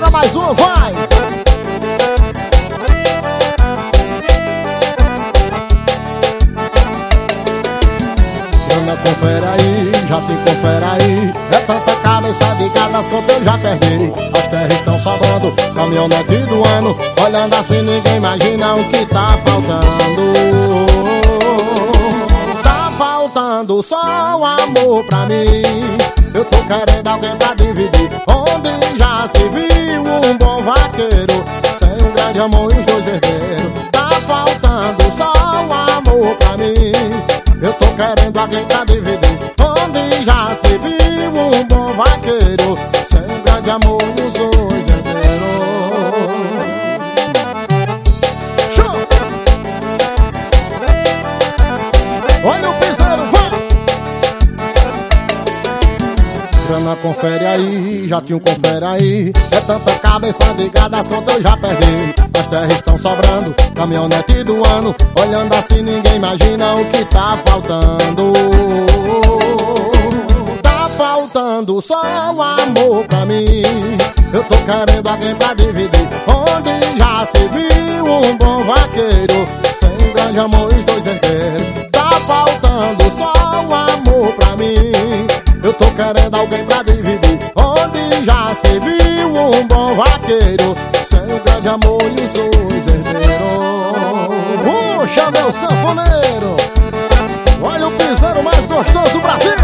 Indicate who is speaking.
Speaker 1: Joga mais um, vai! Ana, confere aí, já te confere aí. É tanta cabeça de gatas quanto eu já perdi As terras estão sobrando, caminhonete do ano. Olhando assim ninguém imagina o que tá faltando. Tá faltando só o amor pra mim. Eu tô querendo alguém pra dividir Onde já se viu Sem um grande amor e os dois herdeiros. Tá faltando só o amor pra mim. Eu tô querendo alguém pra dividir Onde já se viu um bom vaqueiro Confere aí, já tinha um confere aí. É tanta cabeça de gadas quanto eu já perdi. As terras estão sobrando, caminhonete do ano. Olhando assim ninguém imagina o que tá faltando. Tá faltando só o amor pra mim. Eu tô querendo alguém pra dividir. Onde já se viu um bom vaqueiro? Sem grande amor os dois herdeiros. Tá faltando só o amor pra mim Eu tô querendo alguém pra dividir. Onde já se viu um bom vaqueiro? Sem grande amor e os dois herdeiros. Puxa meu sanfoneiro. Olha o piseiro mais gostoso do Brasil